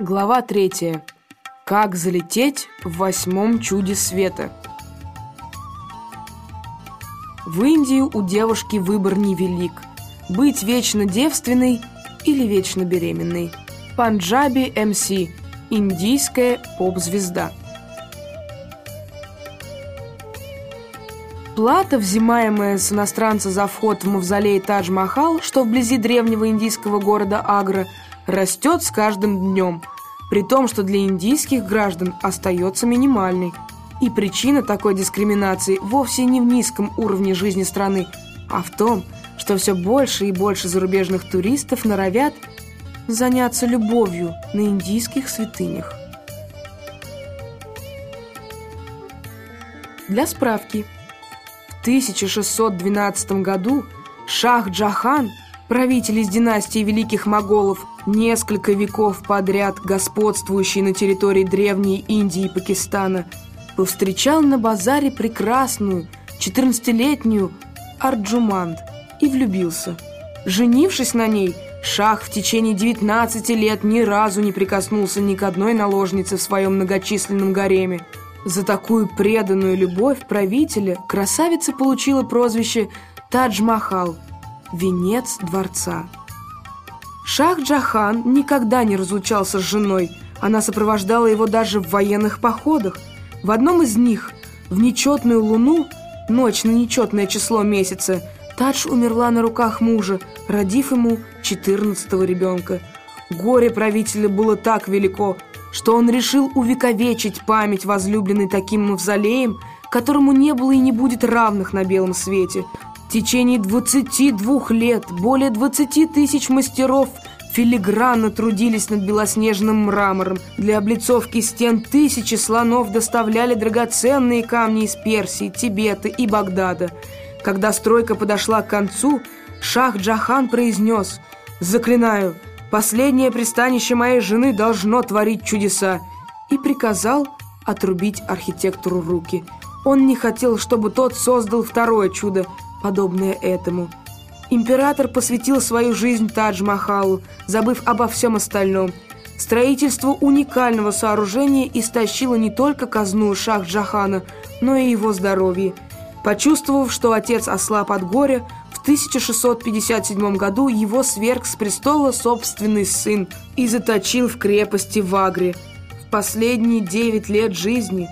Глава третья. Как залететь в восьмом чуде света. В Индию у девушки выбор невелик. Быть вечно девственной или вечно беременной. Панджаби МС. Индийская поп-звезда. Плата, взимаемая с иностранца за вход в мавзолей Тадж-Махал, что вблизи древнего индийского города Агра, растет с каждым днем, при том, что для индийских граждан остается минимальной. И причина такой дискриминации вовсе не в низком уровне жизни страны, а в том, что все больше и больше зарубежных туристов норовят заняться любовью на индийских святынях. Для справки – 1612 году Шах Джахан, правитель из династии великих моголов, несколько веков подряд господствующий на территории древней Индии и Пакистана, повстречал на базаре прекрасную 14-летнюю Арджуманд и влюбился. Женившись на ней, Шах в течение 19 лет ни разу не прикоснулся ни к одной наложнице в своем многочисленном гареме. За такую преданную любовь правителя красавица получила прозвище Тадж-Махал – венец дворца. Шах-Джахан никогда не разлучался с женой, она сопровождала его даже в военных походах. В одном из них, в нечетную луну, ночь на нечетное число месяца, Тадж умерла на руках мужа, родив ему 14-го ребенка. Горе правителя было так велико – что он решил увековечить память возлюбленной таким мавзолеем, которому не было и не будет равных на белом свете. В течение 22 лет более 20 тысяч мастеров филигранно трудились над белоснежным мрамором. Для облицовки стен тысячи слонов доставляли драгоценные камни из Персии, Тибета и Багдада. Когда стройка подошла к концу, шах Джахан произнес «Заклинаю, Последнее пристанище моей жены должно творить чудеса. И приказал отрубить архитектору руки. Он не хотел, чтобы тот создал второе чудо, подобное этому. Император посвятил свою жизнь Тадж-Махалу, забыв обо всем остальном. Строительство уникального сооружения истощило не только казну Шах-Джахана, но и его здоровье. Почувствовав, что отец ослаб от горя, в 1657 году его сверг с престола собственный сын и заточил в крепости в Агре. В последние девять лет жизни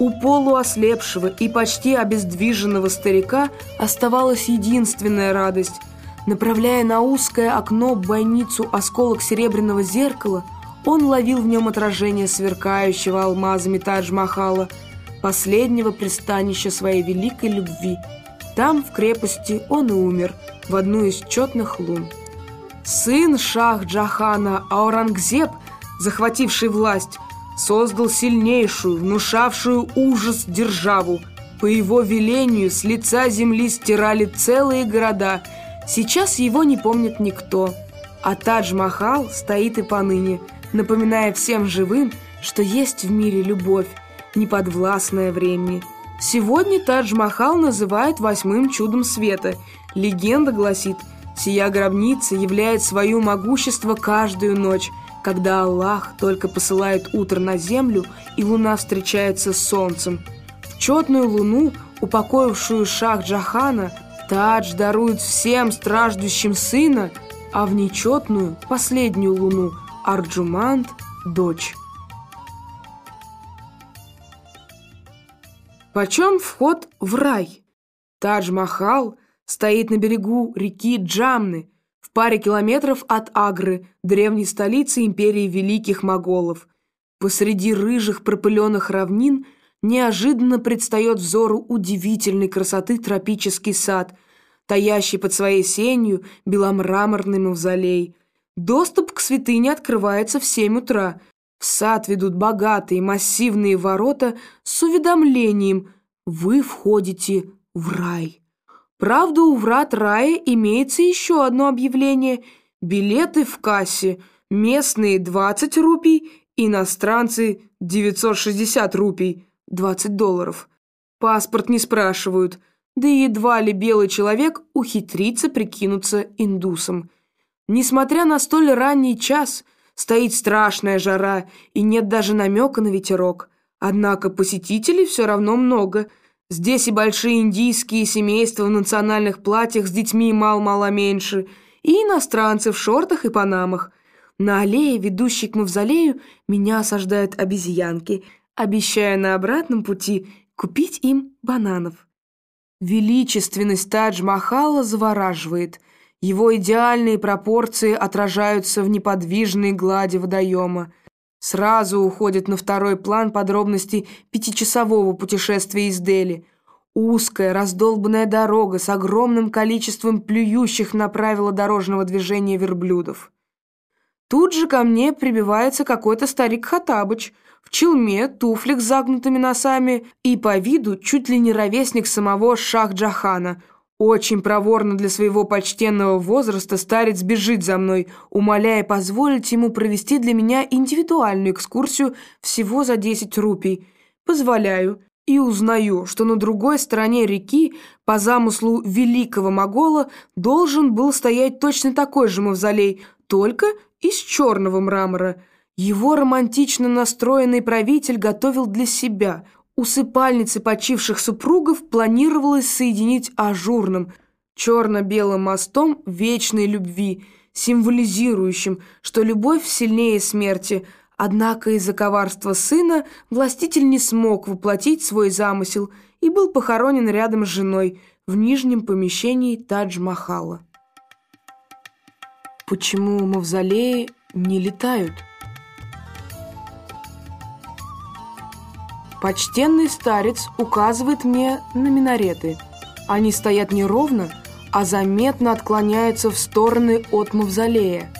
у полуослепшего и почти обездвиженного старика оставалась единственная радость. Направляя на узкое окно бойницу осколок серебряного зеркала, он ловил в нем отражение сверкающего алмазами Тадж-Махала, последнего пристанища своей великой любви – там, в крепости, он и умер в одну из четных лун. Сын шах Джахана Аурангзеб, захвативший власть, создал сильнейшую, внушавшую ужас державу. По его велению с лица земли стирали целые города. Сейчас его не помнит никто. А Тадж-Махал стоит и поныне, напоминая всем живым, что есть в мире любовь, неподвластная времени – Сегодня Тадж-Махал называют восьмым чудом света. Легенда гласит, сия гробница являет свое могущество каждую ночь, когда Аллах только посылает утро на землю и луна встречается с солнцем. В четную луну, упокоившую шах Джахана, Тадж дарует всем страждущим сына, а в нечетную, последнюю луну, Арджумант – дочь. Почем вход в рай? Тадж-Махал стоит на берегу реки Джамны, в паре километров от Агры, древней столицы империи великих моголов. Посреди рыжих пропыленных равнин неожиданно предстает взору удивительной красоты тропический сад, таящий под своей сенью беломраморный мавзолей. Доступ к святыне открывается в семь утра – в сад ведут богатые массивные ворота с уведомлением «Вы входите в рай». Правда, у врат рая имеется еще одно объявление «Билеты в кассе, местные 20 рупий, иностранцы 960 рупий, 20 долларов». Паспорт не спрашивают, да едва ли белый человек ухитрится прикинуться индусом. Несмотря на столь ранний час – Стоит страшная жара, и нет даже намека на ветерок. Однако посетителей все равно много. Здесь и большие индийские семейства в национальных платьях с детьми мало-мало меньше, и иностранцы в шортах и панамах. На аллее, ведущей к мавзолею, меня осаждают обезьянки, обещая на обратном пути купить им бананов. Величественность Тадж-Махала завораживает. Его идеальные пропорции отражаются в неподвижной глади водоема. Сразу уходят на второй план подробности пятичасового путешествия из Дели. Узкая, раздолбанная дорога с огромным количеством плюющих на правила дорожного движения верблюдов. Тут же ко мне прибивается какой-то старик Хатабыч – в челме, туфлях с загнутыми носами и по виду чуть ли не ровесник самого Шах-Джахана. Очень проворно для своего почтенного возраста старец бежит за мной, умоляя позволить ему провести для меня индивидуальную экскурсию всего за 10 рупий. Позволяю и узнаю, что на другой стороне реки, по замыслу великого могола, должен был стоять точно такой же мавзолей, только из черного мрамора – его романтично настроенный правитель готовил для себя. Усыпальницы почивших супругов планировалось соединить ажурным, черно-белым мостом вечной любви, символизирующим, что любовь сильнее смерти, однако из-за коварства сына властитель не смог воплотить свой замысел и был похоронен рядом с женой в нижнем помещении Тадж-Махала. Почему мавзолеи не летают? Почтенный старец указывает мне на минареты. Они стоят не ровно, а заметно отклоняются в стороны от мавзолея.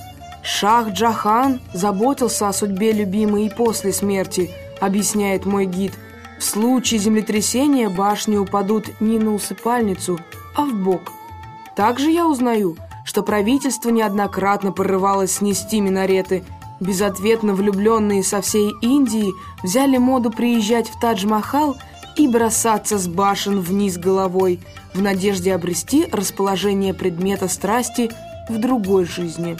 Шах Джахан заботился о судьбе любимой и после смерти, объясняет мой гид. В случае землетрясения башни упадут не на усыпальницу, а в бок. Также я узнаю, что правительство неоднократно порывалось снести минареты – Безответно влюбленные со всей Индии взяли моду приезжать в Тадж-Махал и бросаться с башен вниз головой в надежде обрести расположение предмета страсти в другой жизни.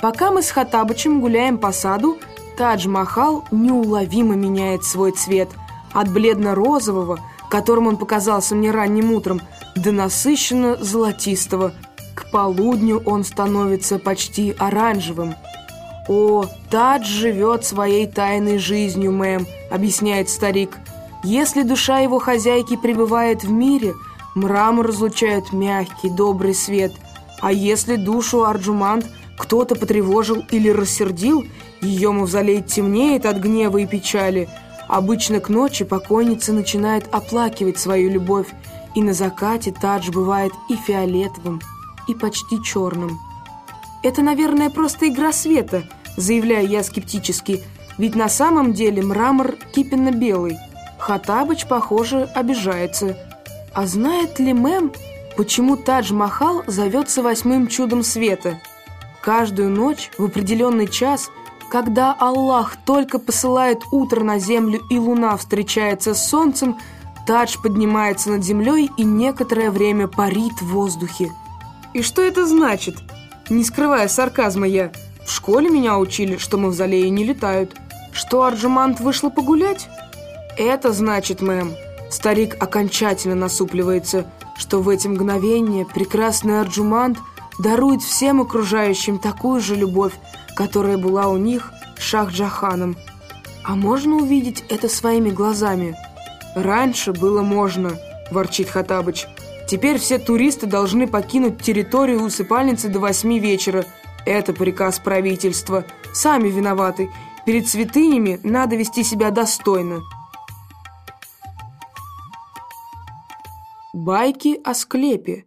Пока мы с Хатабычем гуляем по саду, Тадж-Махал неуловимо меняет свой цвет от бледно-розового, которым он показался мне ранним утром, до насыщенно-золотистого. К полудню он становится почти оранжевым – «О, Тадж живет своей тайной жизнью, мэм», — объясняет старик. «Если душа его хозяйки пребывает в мире, мрамор разлучает мягкий, добрый свет, а если душу Арджумант кто-то потревожил или рассердил, ее мавзолей темнеет от гнева и печали. Обычно к ночи покойница начинает оплакивать свою любовь, и на закате Тадж бывает и фиолетовым, и почти черным». «Это, наверное, просто игра света», заявляю я скептически, ведь на самом деле мрамор кипенно-белый. Хатабыч, похоже, обижается. А знает ли мэм, почему Тадж-Махал зовется восьмым чудом света? Каждую ночь в определенный час, когда Аллах только посылает утро на землю и луна встречается с солнцем, Тадж поднимается над землей и некоторое время парит в воздухе. И что это значит? Не скрывая сарказма я. В школе меня учили, что мавзолеи не летают. Что Арджумант вышла погулять? Это значит, мэм, старик окончательно насупливается, что в эти мгновения прекрасный Арджумант дарует всем окружающим такую же любовь, которая была у них Шах-Джаханом. А можно увидеть это своими глазами? Раньше было можно, ворчит Хатабыч. Теперь все туристы должны покинуть территорию усыпальницы до восьми вечера. Это приказ правительства. Сами виноваты. Перед святынями надо вести себя достойно. Байки о склепе.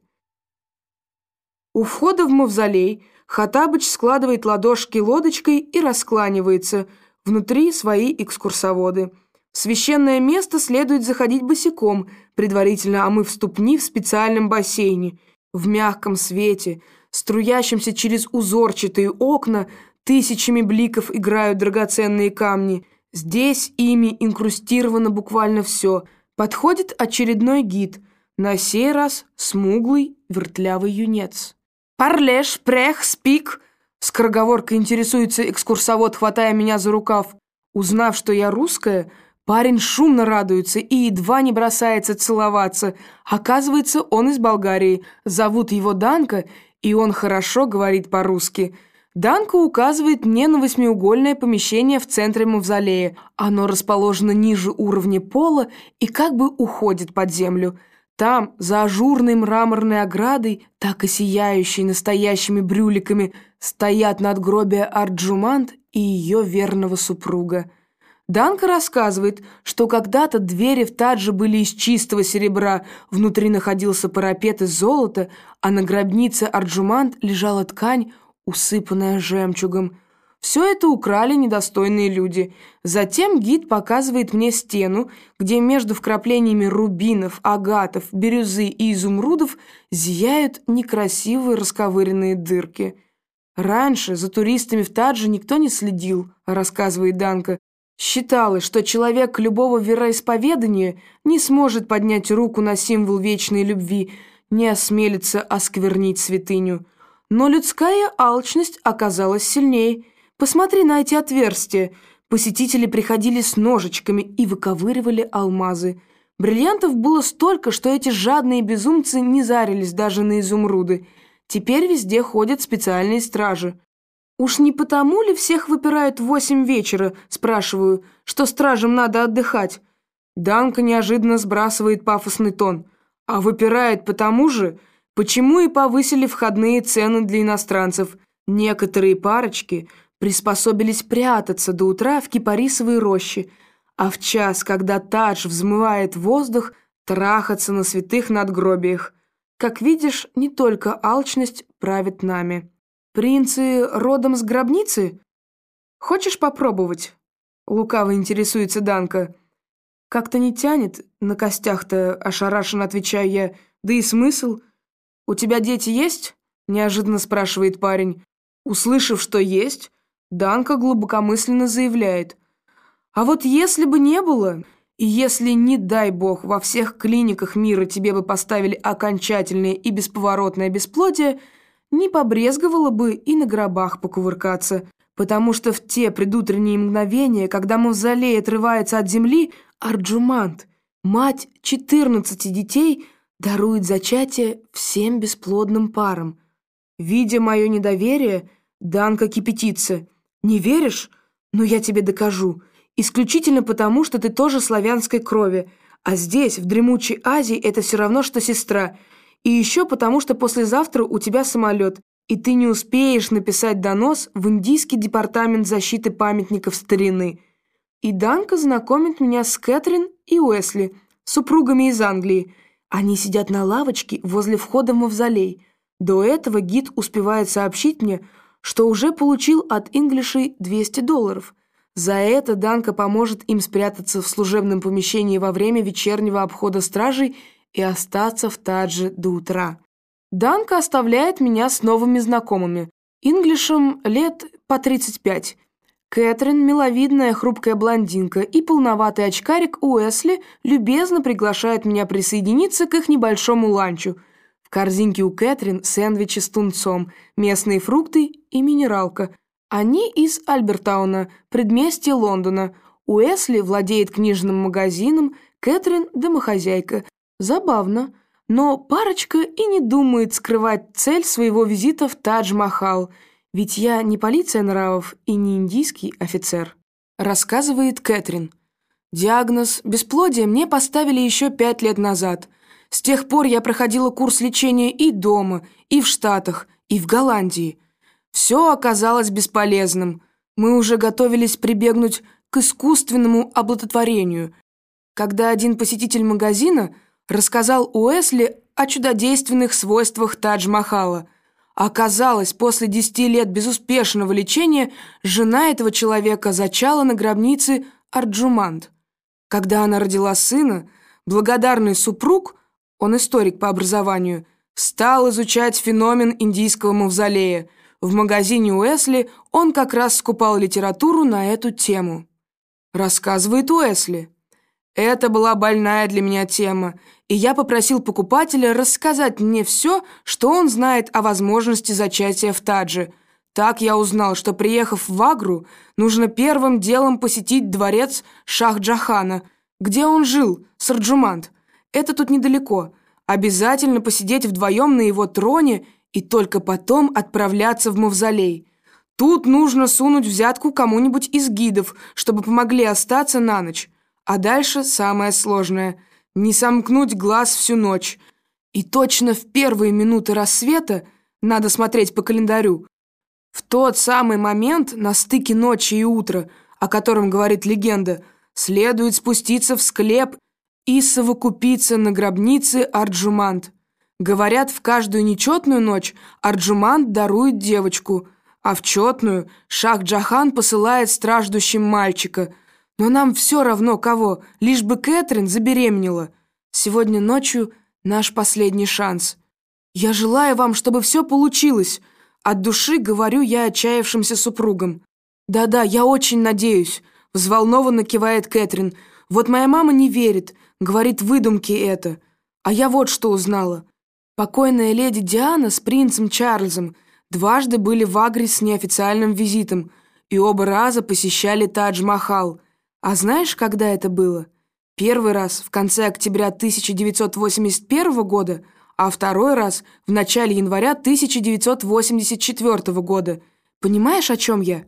У входа в мавзолей Хатабыч складывает ладошки лодочкой и раскланивается. Внутри свои экскурсоводы – священное место следует заходить босиком, предварительно омыв ступни в специальном бассейне. В мягком свете, струящемся через узорчатые окна, тысячами бликов играют драгоценные камни. Здесь ими инкрустировано буквально все. Подходит очередной гид. На сей раз смуглый, вертлявый юнец. «Парлеш, прех, спик!» Скороговоркой интересуется экскурсовод, хватая меня за рукав. Узнав, что я русская, парень шумно радуется и едва не бросается целоваться. Оказывается, он из Болгарии. Зовут его Данка, и он хорошо говорит по-русски. Данка указывает мне на восьмиугольное помещение в центре мавзолея. Оно расположено ниже уровня пола и как бы уходит под землю. Там, за ажурной мраморной оградой, так и сияющей настоящими брюликами, стоят надгробия Арджумант и ее верного супруга. Данка рассказывает, что когда-то двери в Тадже были из чистого серебра, внутри находился парапет из золота, а на гробнице Арджумант лежала ткань, усыпанная жемчугом – все это украли недостойные люди. Затем гид показывает мне стену, где между вкраплениями рубинов, агатов, бирюзы и изумрудов зияют некрасивые расковыренные дырки. Раньше за туристами в Тадже никто не следил, рассказывает Данка. Считалось, что человек любого вероисповедания не сможет поднять руку на символ вечной любви, не осмелится осквернить святыню. Но людская алчность оказалась сильнее – Посмотри на эти отверстия. Посетители приходили с ножичками и выковыривали алмазы. Бриллиантов было столько, что эти жадные безумцы не зарились даже на изумруды. Теперь везде ходят специальные стражи. «Уж не потому ли всех выпирают в восемь вечера?» – спрашиваю, что стражам надо отдыхать. Данка неожиданно сбрасывает пафосный тон. А выпирает потому же, почему и повысили входные цены для иностранцев. Некоторые парочки – приспособились прятаться до утра в кипарисовой роще, а в час, когда Тадж взмывает воздух, трахаться на святых надгробиях. Как видишь, не только алчность правит нами. Принцы родом с гробницы? Хочешь попробовать? Лукаво интересуется Данка. Как-то не тянет, на костях-то ошарашенно отвечаю я. Да и смысл? У тебя дети есть? Неожиданно спрашивает парень. Услышав, что есть, Данка глубокомысленно заявляет. А вот если бы не было, и если, не дай бог, во всех клиниках мира тебе бы поставили окончательное и бесповоротное бесплодие, не побрезговала бы и на гробах покувыркаться, потому что в те предутренние мгновения, когда мавзолей отрывается от земли, Арджумант, мать 14 детей, дарует зачатие всем бесплодным парам. Видя мое недоверие, Данка кипятится – «Не веришь? Но я тебе докажу. Исключительно потому, что ты тоже славянской крови. А здесь, в дремучей Азии, это все равно, что сестра. И еще потому, что послезавтра у тебя самолет, и ты не успеешь написать донос в Индийский департамент защиты памятников старины. И Данка знакомит меня с Кэтрин и Уэсли, супругами из Англии. Они сидят на лавочке возле входа в мавзолей. До этого гид успевает сообщить мне, что уже получил от инглишей 200 долларов. За это Данка поможет им спрятаться в служебном помещении во время вечернего обхода стражей и остаться в Тадже до утра. Данка оставляет меня с новыми знакомыми. Инглишем лет по 35. Кэтрин, миловидная хрупкая блондинка и полноватый очкарик Уэсли любезно приглашают меня присоединиться к их небольшому ланчу – в корзинке у Кэтрин сэндвичи с тунцом, местные фрукты и минералка. Они из Альбертауна, предместья Лондона. Уэсли владеет книжным магазином, Кэтрин – домохозяйка. Забавно. Но парочка и не думает скрывать цель своего визита в Тадж-Махал, ведь я не полиция нравов и не индийский офицер. Рассказывает Кэтрин. Диагноз «бесплодие» мне поставили еще пять лет назад – с тех пор я проходила курс лечения и дома, и в Штатах, и в Голландии. Все оказалось бесполезным. Мы уже готовились прибегнуть к искусственному оплодотворению, когда один посетитель магазина рассказал Уэсли о чудодейственных свойствах Тадж-Махала. Оказалось, после десяти лет безуспешного лечения жена этого человека зачала на гробнице Арджумант. Когда она родила сына, благодарный супруг – он историк по образованию, стал изучать феномен индийского мавзолея. В магазине Уэсли он как раз скупал литературу на эту тему. Рассказывает Уэсли. Это была больная для меня тема, и я попросил покупателя рассказать мне все, что он знает о возможности зачатия в Тадже. Так я узнал, что, приехав в Агру, нужно первым делом посетить дворец Шах-Джахана, где он жил, Сарджумант. Это тут недалеко. Обязательно посидеть вдвоем на его троне и только потом отправляться в мавзолей. Тут нужно сунуть взятку кому-нибудь из гидов, чтобы помогли остаться на ночь. А дальше самое сложное – не сомкнуть глаз всю ночь. И точно в первые минуты рассвета, надо смотреть по календарю, в тот самый момент на стыке ночи и утра, о котором говорит легенда, следует спуститься в склеп и совокупиться на гробнице Арджумант. Говорят, в каждую нечетную ночь Арджумант дарует девочку, а в четную Шах-Джахан посылает страждущим мальчика. Но нам все равно кого, лишь бы Кэтрин забеременела. Сегодня ночью наш последний шанс. Я желаю вам, чтобы все получилось. От души говорю я отчаявшимся супругам. «Да-да, я очень надеюсь», — взволнованно кивает Кэтрин. «Вот моя мама не верит, говорит выдумки это. А я вот что узнала. Покойная леди Диана с принцем Чарльзом дважды были в Агре с неофициальным визитом и оба раза посещали Тадж-Махал. А знаешь, когда это было? Первый раз в конце октября 1981 года — а второй раз в начале января 1984 года. Понимаешь, о чем я?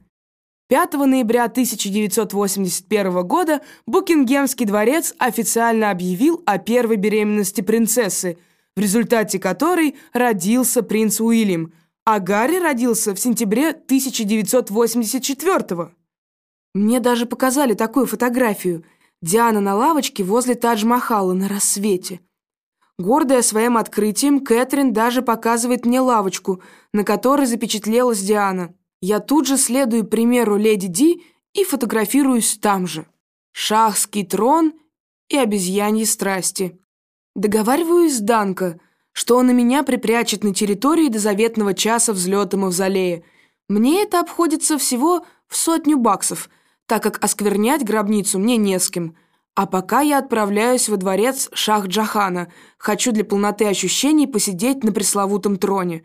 5 ноября 1981 года Букингемский дворец официально объявил о первой беременности принцессы, в результате которой родился принц Уильям, а Гарри родился в сентябре 1984 Мне даже показали такую фотографию. Диана на лавочке возле Тадж-Махала на рассвете. Гордая своим открытием, Кэтрин даже показывает мне лавочку, на которой запечатлелась Диана. Я тут же следую примеру леди Ди и фотографируюсь там же. Шахский трон и обезьяньи страсти. Договариваюсь с Данко, что он и меня припрячет на территории до заветного часа взлета мавзолея. Мне это обходится всего в сотню баксов, так как осквернять гробницу мне не с кем – а пока я отправляюсь во дворец Шах-Джахана. Хочу для полноты ощущений посидеть на пресловутом троне.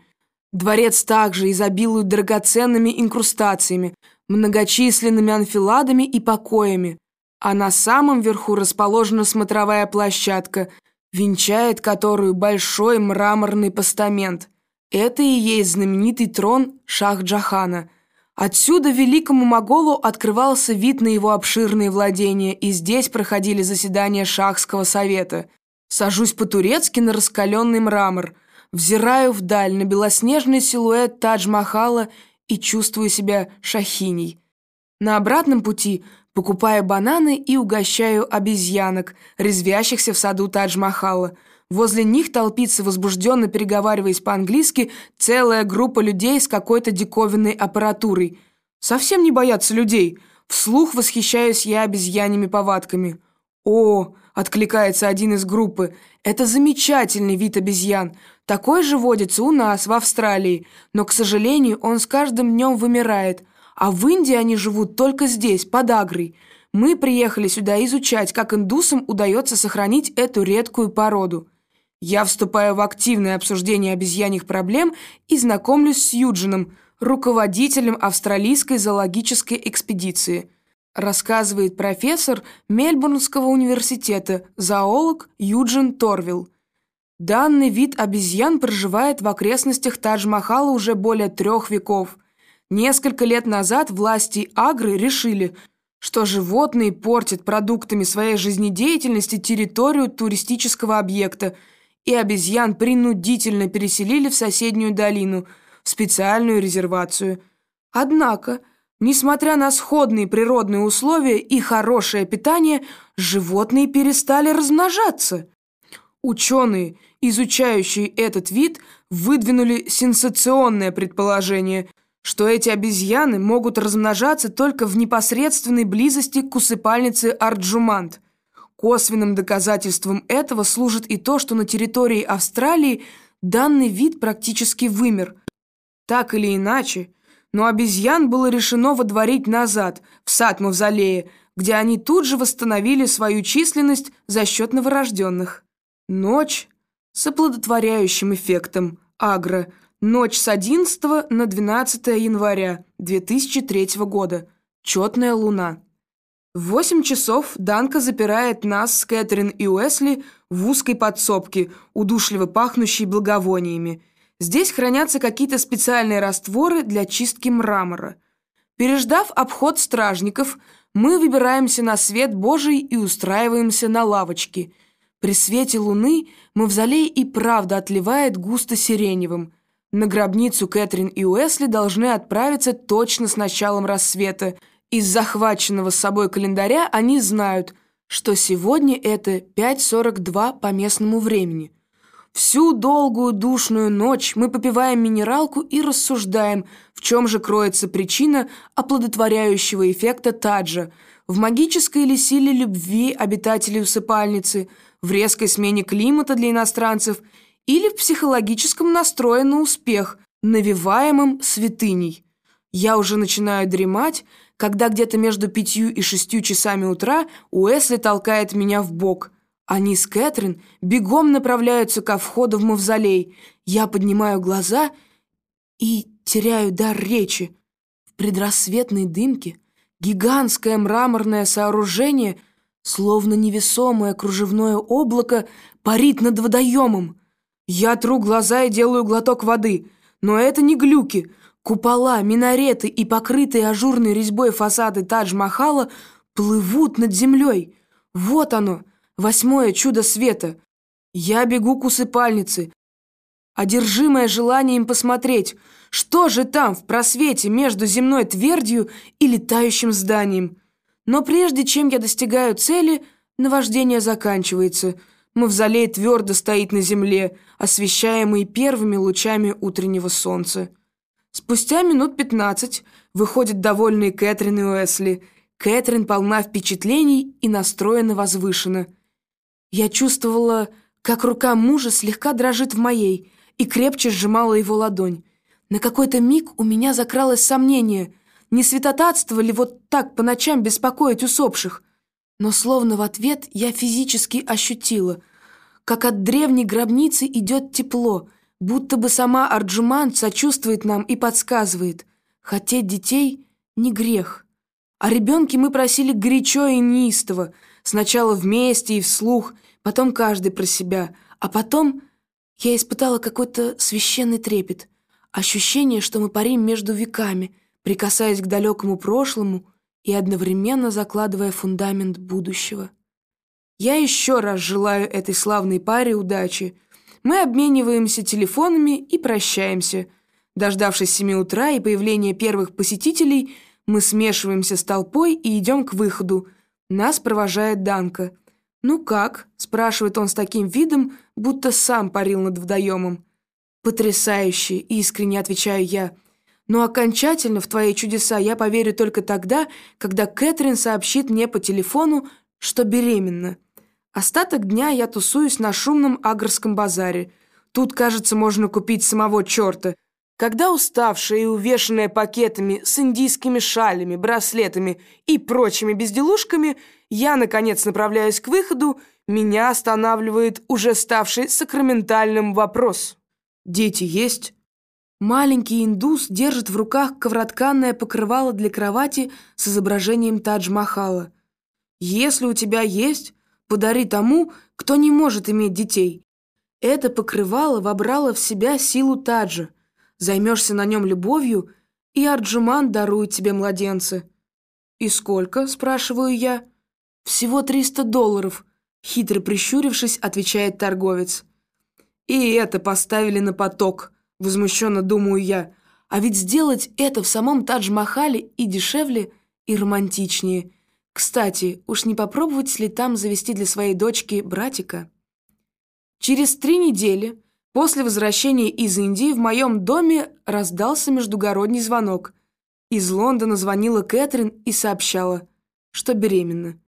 Дворец также изобилует драгоценными инкрустациями, многочисленными анфиладами и покоями. А на самом верху расположена смотровая площадка, венчает которую большой мраморный постамент. Это и есть знаменитый трон Шах-Джахана – Отсюда великому моголу открывался вид на его обширные владения, и здесь проходили заседания шахского совета. Сажусь по-турецки на раскаленный мрамор, взираю вдаль на белоснежный силуэт Тадж-Махала и чувствую себя шахиней. На обратном пути покупаю бананы и угощаю обезьянок, резвящихся в саду Тадж-Махала – Возле них толпится, возбужденно переговариваясь по-английски, целая группа людей с какой-то диковинной аппаратурой. Совсем не боятся людей. Вслух восхищаюсь я обезьяньими повадками. «О!» — откликается один из группы. «Это замечательный вид обезьян. Такой же водится у нас, в Австралии. Но, к сожалению, он с каждым днем вымирает. А в Индии они живут только здесь, под Агрой. Мы приехали сюда изучать, как индусам удается сохранить эту редкую породу». Я вступаю в активное обсуждение обезьяньих проблем и знакомлюсь с Юджином, руководителем австралийской зоологической экспедиции. Рассказывает профессор Мельбурнского университета, зоолог Юджин Торвилл. Данный вид обезьян проживает в окрестностях Тадж-Махала уже более трех веков. Несколько лет назад власти Агры решили, что животные портят продуктами своей жизнедеятельности территорию туристического объекта – и обезьян принудительно переселили в соседнюю долину, в специальную резервацию. Однако, несмотря на сходные природные условия и хорошее питание, животные перестали размножаться. Ученые, изучающие этот вид, выдвинули сенсационное предположение, что эти обезьяны могут размножаться только в непосредственной близости к усыпальнице Арджумант – Косвенным доказательством этого служит и то, что на территории Австралии данный вид практически вымер. Так или иначе, но обезьян было решено водворить назад, в сад Мавзолея, где они тут же восстановили свою численность за счет новорожденных. Ночь с оплодотворяющим эффектом агро Ночь с 11 на 12 января 2003 года. Четная луна. В 8 часов Данка запирает нас с Кэтрин и Уэсли в узкой подсобке, удушливо пахнущей благовониями. Здесь хранятся какие-то специальные растворы для чистки мрамора. Переждав обход стражников, мы выбираемся на свет Божий и устраиваемся на лавочке. При свете луны мавзолей и правда отливает густо сиреневым – на гробницу Кэтрин и Уэсли должны отправиться точно с началом рассвета. Из захваченного с собой календаря они знают, что сегодня это 5.42 по местному времени. Всю долгую душную ночь мы попиваем минералку и рассуждаем, в чем же кроется причина оплодотворяющего эффекта таджа, в магической ли силе любви обитателей усыпальницы, в резкой смене климата для иностранцев – или в психологическом настрое на успех, навиваемым святыней. Я уже начинаю дремать, когда где-то между пятью и шестью часами утра Уэсли толкает меня в бок. Они с Кэтрин бегом направляются ко входу в мавзолей. Я поднимаю глаза и теряю дар речи. В предрассветной дымке гигантское мраморное сооружение, словно невесомое кружевное облако, парит над водоемом. Я тру глаза и делаю глоток воды. Но это не глюки. Купола, минареты и покрытые ажурной резьбой фасады Тадж-Махала плывут над землей. Вот оно, восьмое чудо света. Я бегу к усыпальнице, одержимое желанием посмотреть, что же там в просвете между земной твердью и летающим зданием. Но прежде чем я достигаю цели, наваждение заканчивается – Мавзолей твердо стоит на земле, освещаемый первыми лучами утреннего солнца. Спустя минут пятнадцать выходит довольный Кэтрин и Уэсли. Кэтрин полна впечатлений и настроена возвышенно. Я чувствовала, как рука мужа слегка дрожит в моей и крепче сжимала его ладонь. На какой-то миг у меня закралось сомнение, не святотатство ли вот так по ночам беспокоить усопших – но словно в ответ я физически ощутила, как от древней гробницы идет тепло, будто бы сама Арджуман сочувствует нам и подсказывает. Хотеть детей — не грех. О ребенке мы просили горячо и неистово, сначала вместе и вслух, потом каждый про себя, а потом я испытала какой-то священный трепет, ощущение, что мы парим между веками, прикасаясь к далекому прошлому — и одновременно закладывая фундамент будущего. Я еще раз желаю этой славной паре удачи. Мы обмениваемся телефонами и прощаемся. Дождавшись семи утра и появления первых посетителей, мы смешиваемся с толпой и идем к выходу. Нас провожает Данка. «Ну как?» – спрашивает он с таким видом, будто сам парил над водоемом. «Потрясающе!» – искренне отвечаю я – но окончательно в твои чудеса я поверю только тогда, когда Кэтрин сообщит мне по телефону, что беременна. Остаток дня я тусуюсь на шумном агрском базаре. Тут, кажется, можно купить самого черта. Когда уставшая и увешанная пакетами с индийскими шалями, браслетами и прочими безделушками, я, наконец, направляюсь к выходу, меня останавливает уже ставший сакраментальным вопрос. «Дети есть?» Маленький индус держит в руках ковротканное покрывало для кровати с изображением Тадж-Махала. Если у тебя есть, подари тому, кто не может иметь детей. Это покрывало вобрало в себя силу Таджа. Займешься на нем любовью, и Арджуман дарует тебе младенца. «И сколько?» – спрашиваю я. «Всего триста долларов», – хитро прищурившись, отвечает торговец. «И это поставили на поток», Возмущенно думаю я. А ведь сделать это в самом Тадж-Махале и дешевле, и романтичнее. Кстати, уж не попробовать ли там завести для своей дочки братика? Через три недели после возвращения из Индии в моем доме раздался междугородний звонок. Из Лондона звонила Кэтрин и сообщала, что беременна.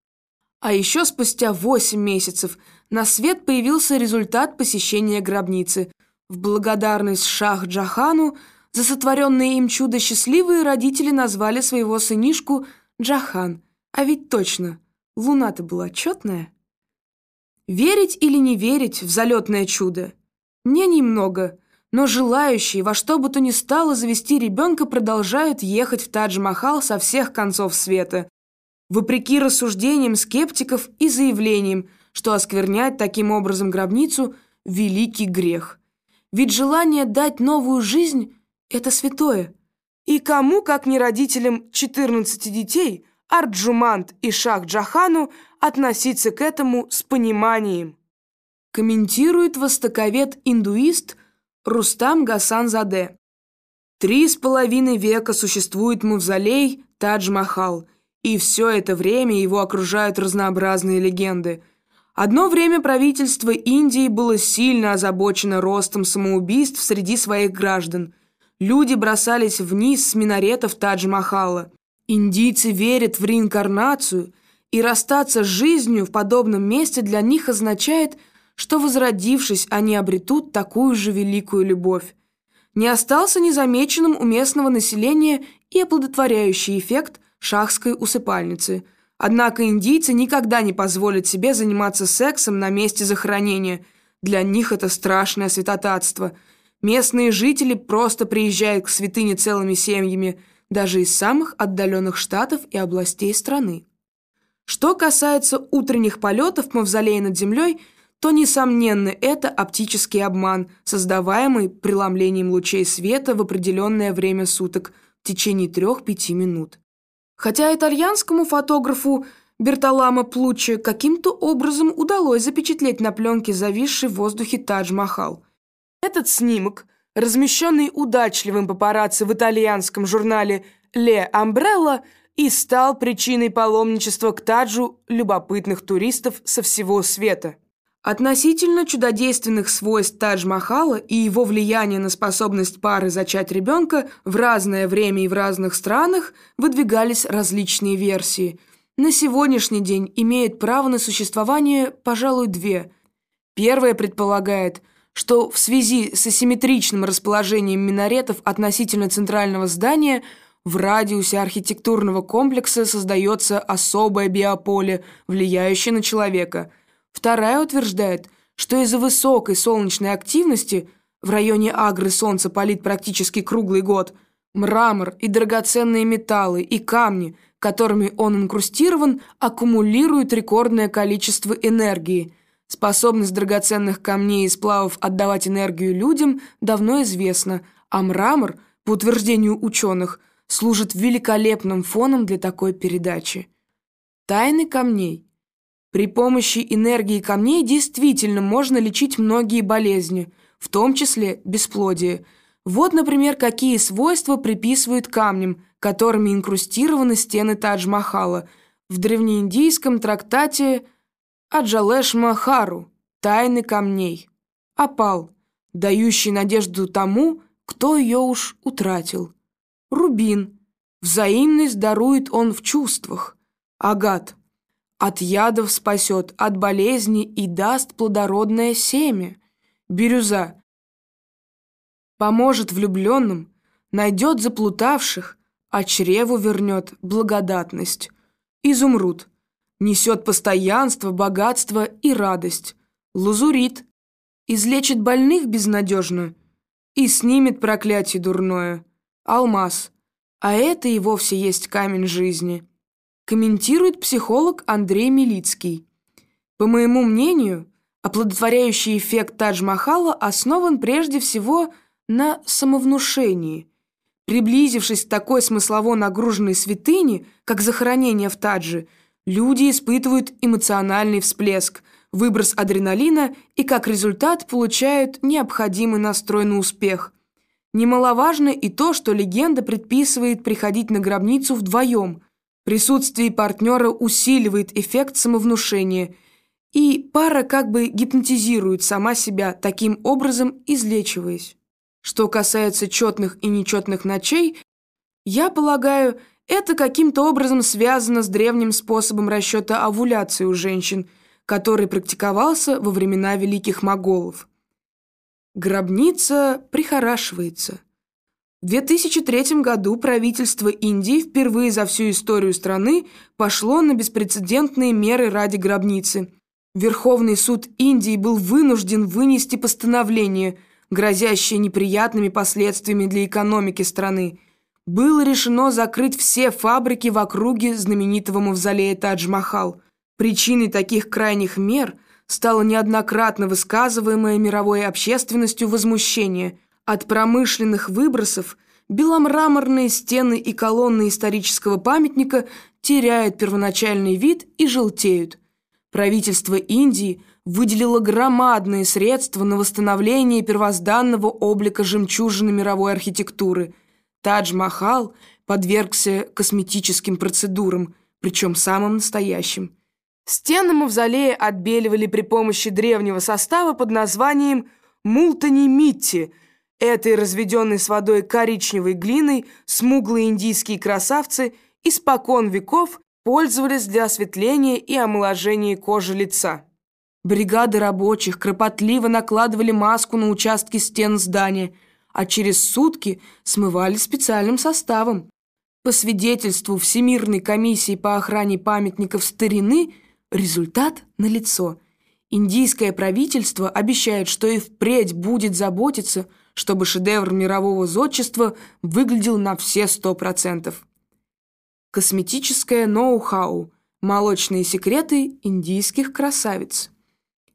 А еще спустя восемь месяцев на свет появился результат посещения гробницы – в благодарность Шах-Джахану за сотворенные им чудо счастливые родители назвали своего сынишку Джахан. А ведь точно, луна-то была четная. Верить или не верить в залетное чудо? Мне немного, но желающие во что бы то ни стало завести ребенка продолжают ехать в Тадж-Махал со всех концов света, вопреки рассуждениям скептиков и заявлениям, что осквернять таким образом гробницу – великий грех. Ведь желание дать новую жизнь – это святое. И кому, как не родителям 14 детей, Арджумант и Шах Джахану относиться к этому с пониманием? Комментирует востоковед-индуист Рустам Гасанзаде. Три с половиной века существует мавзолей Тадж-Махал, и все это время его окружают разнообразные легенды. Одно время правительство Индии было сильно озабочено ростом самоубийств среди своих граждан – Люди бросались вниз с минаретов Тадж-Махала. Индийцы верят в реинкарнацию, и расстаться с жизнью в подобном месте для них означает, что, возродившись, они обретут такую же великую любовь. Не остался незамеченным у местного населения и оплодотворяющий эффект шахской усыпальницы. Однако индийцы никогда не позволят себе заниматься сексом на месте захоронения. Для них это страшное святотатство – Местные жители просто приезжают к святыне целыми семьями, даже из самых отдаленных штатов и областей страны. Что касается утренних полетов мавзолея над землей, то, несомненно, это оптический обман, создаваемый преломлением лучей света в определенное время суток в течение трех-пяти минут. Хотя итальянскому фотографу Бертоламо Плуччи каким-то образом удалось запечатлеть на пленке зависший в воздухе Тадж-Махал. Этот снимок, размещенный удачливым папарацци в итальянском журнале «Ле Амбрелла», и стал причиной паломничества к Таджу любопытных туристов со всего света. Относительно чудодейственных свойств Тадж-Махала и его влияния на способность пары зачать ребенка в разное время и в разных странах выдвигались различные версии. На сегодняшний день имеет право на существование, пожалуй, две. Первая предполагает – что в связи с асимметричным расположением минаретов относительно центрального здания в радиусе архитектурного комплекса создается особое биополе, влияющее на человека. Вторая утверждает, что из-за высокой солнечной активности в районе Агры солнце палит практически круглый год, мрамор и драгоценные металлы и камни, которыми он инкрустирован, аккумулируют рекордное количество энергии – Способность драгоценных камней и сплавов отдавать энергию людям давно известна, а мрамор, по утверждению ученых, служит великолепным фоном для такой передачи. Тайны камней. При помощи энергии камней действительно можно лечить многие болезни, в том числе бесплодие. Вот, например, какие свойства приписывают камням, которыми инкрустированы стены Тадж-Махала. В древнеиндийском трактате Аджалеш Махару, тайны камней. Опал, дающий надежду тому, кто ее уж утратил. Рубин, взаимность дарует он в чувствах. Агат, от ядов спасет, от болезни и даст плодородное семя. Бирюза, поможет влюбленным, найдет заплутавших, а чреву вернет благодатность. Изумруд, несет постоянство, богатство и радость. Лазурит излечит больных безнадежно и снимет проклятие дурное. Алмаз, а это и вовсе есть камень жизни. Комментирует психолог Андрей Милицкий. По моему мнению, оплодотворяющий эффект Тадж-Махала основан прежде всего на самовнушении. Приблизившись к такой смыслово нагруженной святыне, как захоронение в Тадже – Люди испытывают эмоциональный всплеск, выброс адреналина и как результат получают необходимый настрой на успех. Немаловажно и то, что легенда предписывает приходить на гробницу вдвоем. Присутствие партнера усиливает эффект самовнушения, и пара как бы гипнотизирует сама себя, таким образом излечиваясь. Что касается четных и нечетных ночей, я полагаю, это каким-то образом связано с древним способом расчета овуляции у женщин, который практиковался во времена великих моголов. Гробница прихорашивается. В 2003 году правительство Индии впервые за всю историю страны пошло на беспрецедентные меры ради гробницы. Верховный суд Индии был вынужден вынести постановление, грозящее неприятными последствиями для экономики страны, было решено закрыть все фабрики в округе знаменитого мавзолея Тадж-Махал. Причиной таких крайних мер стало неоднократно высказываемое мировой общественностью возмущение от промышленных выбросов беломраморные стены и колонны исторического памятника теряют первоначальный вид и желтеют. Правительство Индии выделило громадные средства на восстановление первозданного облика жемчужины мировой архитектуры – Тадж-Махал подвергся косметическим процедурам, причем самым настоящим. Стены мавзолея отбеливали при помощи древнего состава под названием мултани-митти. Этой разведенной с водой коричневой глиной смуглые индийские красавцы испокон веков пользовались для осветления и омоложения кожи лица. Бригады рабочих кропотливо накладывали маску на участки стен здания – а через сутки смывали специальным составом. По свидетельству Всемирной комиссии по охране памятников старины, результат налицо. Индийское правительство обещает, что и впредь будет заботиться, чтобы шедевр мирового зодчества выглядел на все сто процентов. Косметическое ноу-хау. Молочные секреты индийских красавиц.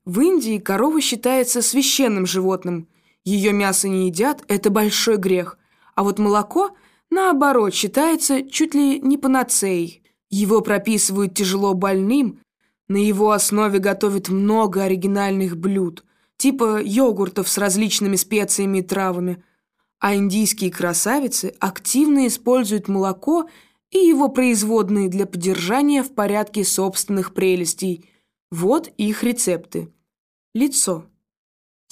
В Индии корова считается священным животным – ее мясо не едят – это большой грех. А вот молоко, наоборот, считается чуть ли не панацеей. Его прописывают тяжело больным, на его основе готовят много оригинальных блюд, типа йогуртов с различными специями и травами. А индийские красавицы активно используют молоко и его производные для поддержания в порядке собственных прелестей. Вот их рецепты. Лицо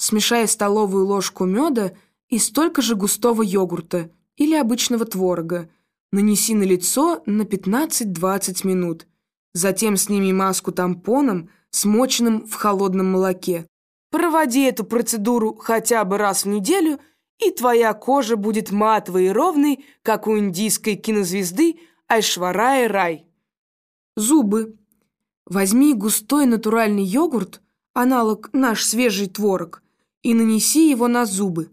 смешай столовую ложку меда и столько же густого йогурта или обычного творога. Нанеси на лицо на 15-20 минут. Затем сними маску тампоном, смоченным в холодном молоке. Проводи эту процедуру хотя бы раз в неделю, и твоя кожа будет матовой и ровной, как у индийской кинозвезды Айшварая Рай. Зубы. Возьми густой натуральный йогурт, аналог наш свежий творог, и нанеси его на зубы.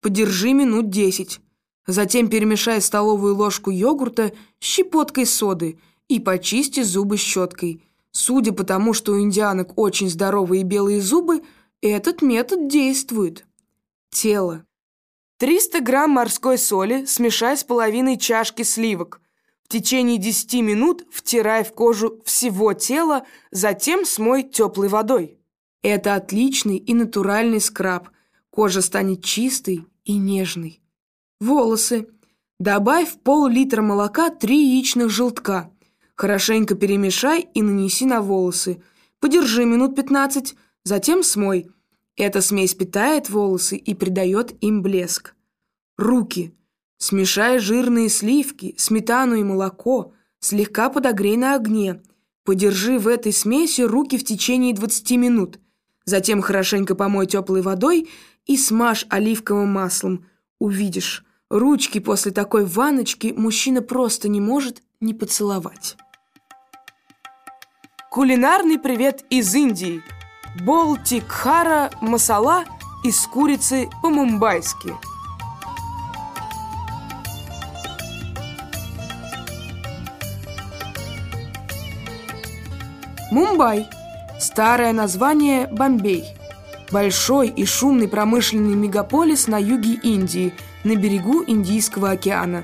Подержи минут десять. Затем перемешай столовую ложку йогурта с щепоткой соды и почисти зубы щеткой. Судя по тому, что у индианок очень здоровые белые зубы, этот метод действует. Тело. 300 грамм морской соли смешай с половиной чашки сливок. В течение 10 минут втирай в кожу всего тела, затем смой теплой водой. Это отличный и натуральный скраб. Кожа станет чистой и нежной. Волосы. Добавь пол-литра молока три яичных желтка. Хорошенько перемешай и нанеси на волосы. Подержи минут 15, затем смой. Эта смесь питает волосы и придает им блеск. Руки. Смешай жирные сливки, сметану и молоко. Слегка подогрей на огне. Подержи в этой смеси руки в течение 20 минут. Затем хорошенько помой теплой водой и смажь оливковым маслом. Увидишь, ручки после такой ванночки мужчина просто не может не поцеловать. Кулинарный привет из Индии. Болтикхара масала из курицы по-мумбайски. Мумбай – Старое название – Бомбей. Большой и шумный промышленный мегаполис на юге Индии, на берегу Индийского океана.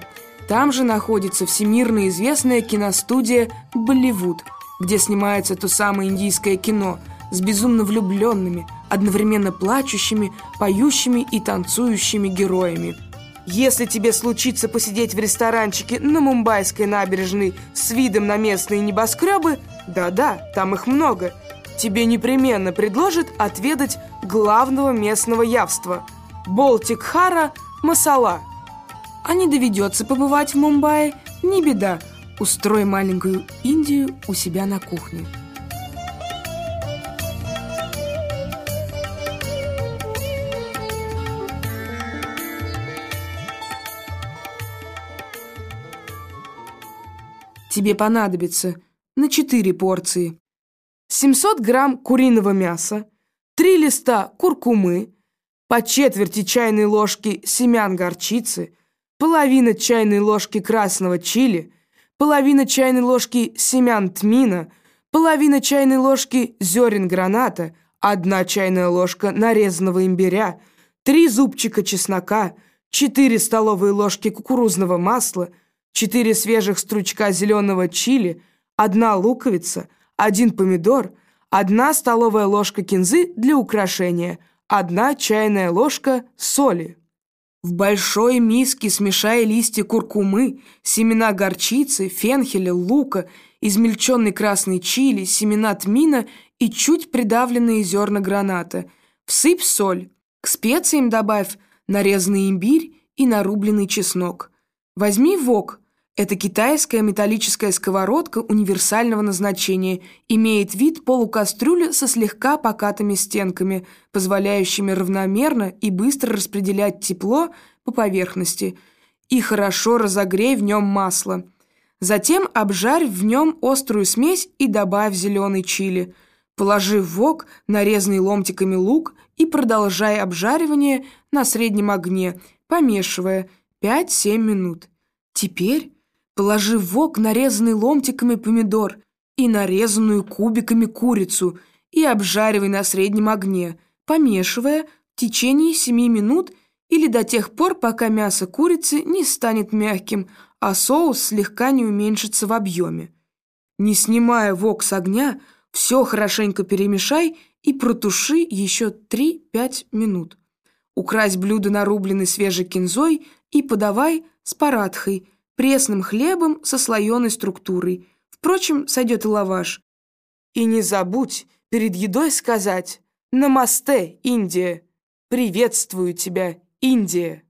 Там же находится всемирно известная киностудия «Болливуд», где снимается то самое индийское кино с безумно влюбленными, одновременно плачущими, поющими и танцующими героями. Если тебе случится посидеть в ресторанчике на Мумбайской набережной с видом на местные небоскребы, да-да, там их много – тебе непременно предложат отведать главного местного явства – Болтик-Хара Масала. А не доведется побывать в Мумбаи – не беда, устрой маленькую Индию у себя на кухне. Тебе понадобится на 4 порции 700 грамм куриного мяса, 3 листа куркумы, по четверти чайной ложки семян горчицы, половина чайной ложки красного чили, половина чайной ложки семян тмина, половина чайной ложки зерен граната, одна чайная ложка нарезанного имбиря, три зубчика чеснока, четыре столовые ложки кукурузного масла, четыре свежих стручка зеленого чили, одна луковица, один помидор, одна столовая ложка кинзы для украшения, одна чайная ложка соли. В большой миске смешай листья куркумы, семена горчицы, фенхеля, лука, измельченный красный чили, семена тмина и чуть придавленные зерна граната. Всыпь соль. К специям добавь нарезанный имбирь и нарубленный чеснок. Возьми вок. Это китайская металлическая сковородка универсального назначения, имеет вид полукастрюли со слегка покатыми стенками, позволяющими равномерно и быстро распределять тепло по поверхности, и хорошо разогрей в нем масло. Затем обжарь в нем острую смесь и добавь зеленый чили. Положи в вок нарезанный ломтиками лук и продолжай обжаривание на среднем огне, помешивая 5-7 минут. Теперь Положи в вок нарезанный ломтиками помидор и нарезанную кубиками курицу и обжаривай на среднем огне, помешивая в течение 7 минут или до тех пор, пока мясо курицы не станет мягким, а соус слегка не уменьшится в объеме. Не снимая вок с огня, все хорошенько перемешай и протуши еще 3-5 минут. Укрась блюдо нарубленной свежей кинзой и подавай с парадхой – пресным хлебом со слоеной структурой. Впрочем, сойдет и лаваш. И не забудь перед едой сказать «Намасте, Индия! Приветствую тебя, Индия!»